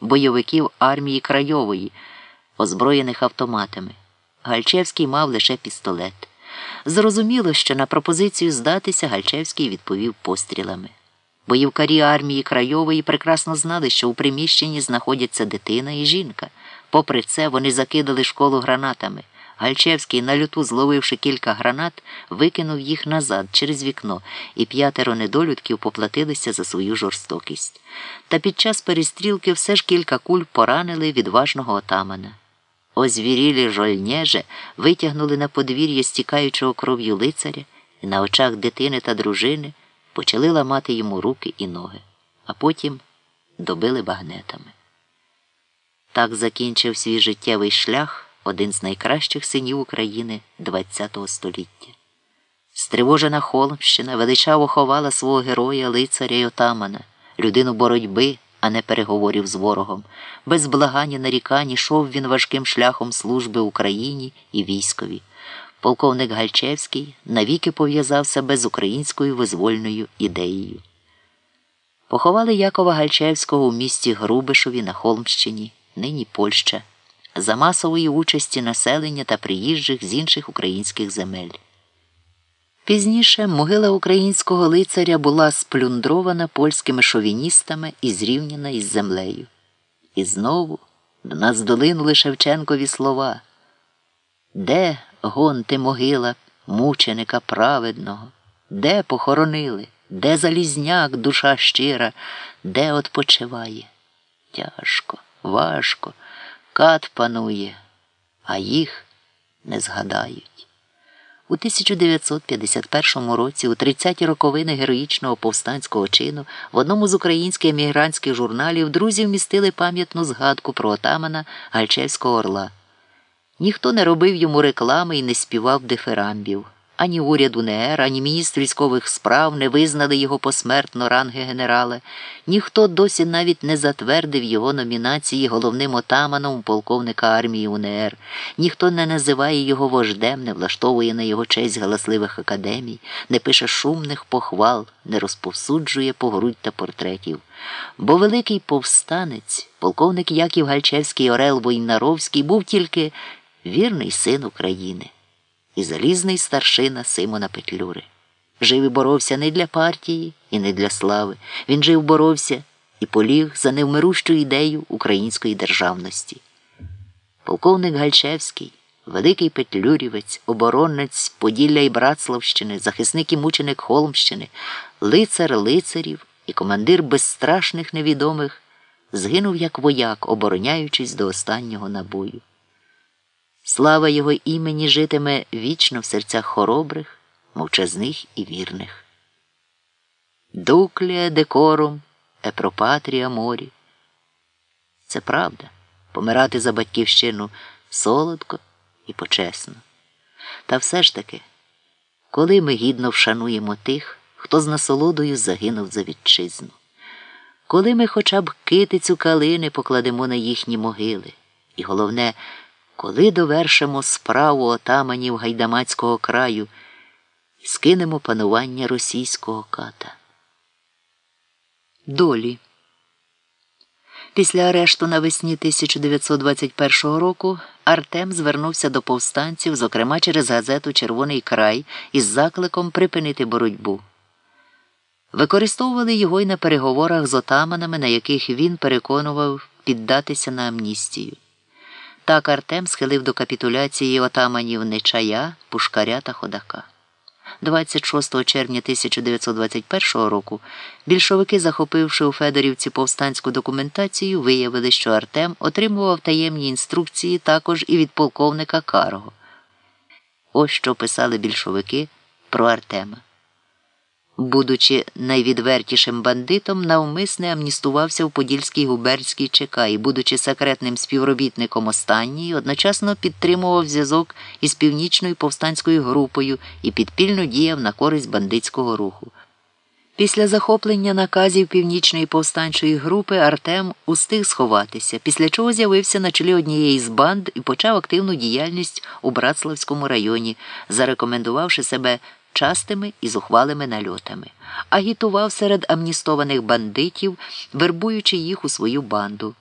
бойовиків армії Крайової, озброєних автоматами. Гальчевський мав лише пістолет. Зрозуміло, що на пропозицію здатися Гальчевський відповів пострілами. Боївкарі армії Крайової прекрасно знали, що у приміщенні знаходяться дитина і жінка. Попри це, вони закидали школу гранатами. Гальчевський, на люту зловивши кілька гранат, викинув їх назад через вікно, і п'ятеро недолюдків поплатилися за свою жорстокість. Та під час перестрілки все ж кілька куль поранили відважного отамана. Озвірілі жольнєже витягнули на подвір'я стікаючого кров'ю лицаря і на очах дитини та дружини почали ламати йому руки і ноги, а потім добили багнетами. Так закінчив свій життєвий шлях один з найкращих синів України ХХ століття. Стривожена Холмщина величаво ховала свого героя, лицаря й отамана, людину боротьби, а не переговорів з ворогом. Без благання нарікань йшов він важким шляхом служби Україні і військові. Полковник Гальчевський навіки пов'язав себе з українською визвольною ідеєю. Поховали Якова Гальчевського у місті Грубишові на Холмщині, нині Польща, за масової участі населення та приїжджих з інших українських земель. Пізніше могила українського лицаря була сплюндрована польськими шовіністами і зрівняна із землею. І знову до нас долинули Шевченкові слова. Де гонти могила мученика праведного? Де похоронили? Де залізняк, душа щира, де отпочиває? Тяжко, важко, кат панує, а їх не згадають. У 1951 році, у 30-ті роковини героїчного повстанського чину, в одному з українських емігрантських журналів друзі вмістили пам'ятну згадку про отамана Гальчевського орла. Ніхто не робив йому реклами і не співав дифирамбів. Ані уряд УНР, ані міністр військових справ не визнали його посмертно ранги генерала, ніхто досі навіть не затвердив його номінації головним отаманом полковника армії УНР, ніхто не називає його вождем, не влаштовує на його честь галасливих академій, не пише шумних похвал, не розповсуджує погрудь та портретів. Бо великий повстанець, полковник Яків Гальчевський Орел Войнаровський, був тільки вірний син України і залізний старшина Симона Петлюри. Жив і боровся не для партії і не для слави. Він жив, боровся і поліг за невмирущу ідею української державності. Полковник Гальчевський, великий Петлюрівець, оборонець Поділля і Братславщини, захисник і мученик Холмщини, лицар лицарів і командир безстрашних невідомих, згинув як вояк, обороняючись до останнього набою. Слава його імені житиме вічно в серцях хоробрих, мовчазних і вірних. Дуклія декорум, епропатрія морі. Це правда помирати за батьківщину солодко і почесно. Та все ж таки, коли ми гідно вшануємо тих, хто з насолодою загинув за вітчизну, коли ми хоча б китицю калини покладемо на їхні могили, і головне, коли довершимо справу отаманів гайдамацького краю і скинемо панування російського ката. Долі. Після арешту навесні 1921 року Артем звернувся до повстанців, зокрема через газету Червоний край із закликом припинити боротьбу. Використовували його й на переговорах з отаманами, на яких він переконував піддатися на амністію. Так Артем схилив до капітуляції отаманів Нечая, Пушкаря та Ходака. 26 червня 1921 року більшовики, захопивши у Федорівці повстанську документацію, виявили, що Артем отримував таємні інструкції також і від полковника Карго. Ось що писали більшовики про Артема будучи найвідвертішим бандитом, навмисне амністувався в Подільській губернській ЧК і, будучи секретним співробітником останньої, одночасно підтримував зв'язок із північною повстанською групою і підпільно діяв на користь бандитського руху. Після захоплення наказів північної повстанчої групи Артем устиг сховатися, після чого з'явився на чолі однієї з банд і почав активну діяльність у Братславському районі, зарекомендувавши себе частими і зухвалими нальотами, агітував серед амністованих бандитів, вербуючи їх у свою банду.